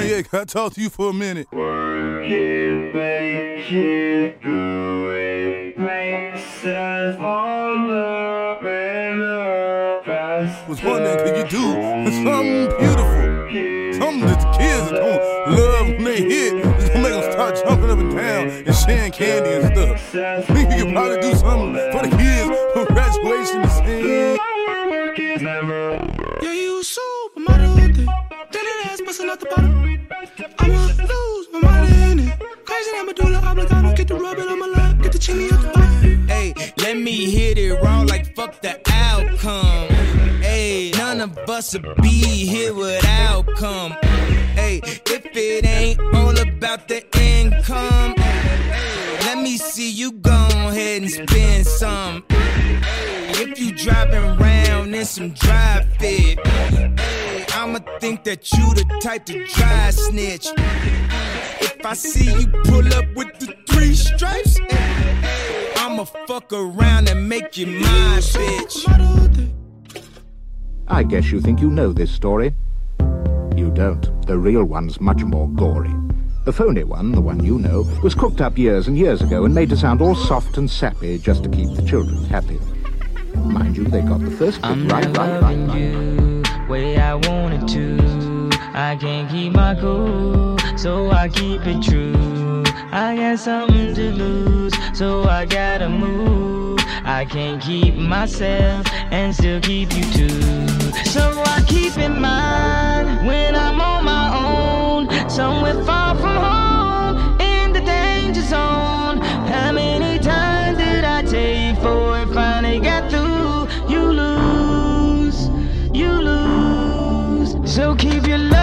yeah, can I talk to you for a minute? Work it, make it, do it. Places all the past. Was wondering, could you do something beautiful? Something that the kids are gonna love when they hit. It's gonna make them start jumping up and down and sharing candy and stuff. Think you could probably do something for the kids for graduation and is never. Yeah, you supermodel day. Busting out the bottom. I'ma lose my in it. Crazy, I'm a doula oblongata. Get the rubbing on my lap, get the chimney up the bottom. Hey, let me hit it raw like fuck the outcome. None of us would be here without come. Hey, if it ain't all about the income, let me see you go ahead and spend some. If you driving around in some dry fit, I'ma think that you the type to dry snitch. If I see you pull up with the three stripes, I'ma fuck around and make you my bitch. I guess you think you know this story. You don't. The real one's much more gory. The phony one, the one you know, was cooked up years and years ago and made to sound all soft and sappy just to keep the children happy. Mind you, they got the first bit right, right, right, right way I wanted to. I can't keep my cool, so I keep it true. I got something to lose, so I gotta move. I can't keep myself and still keep you too. So I keep in mind when I'm on my own, somewhere far from home, in the danger zone. How many times did I take for it finally got through? So keep your love.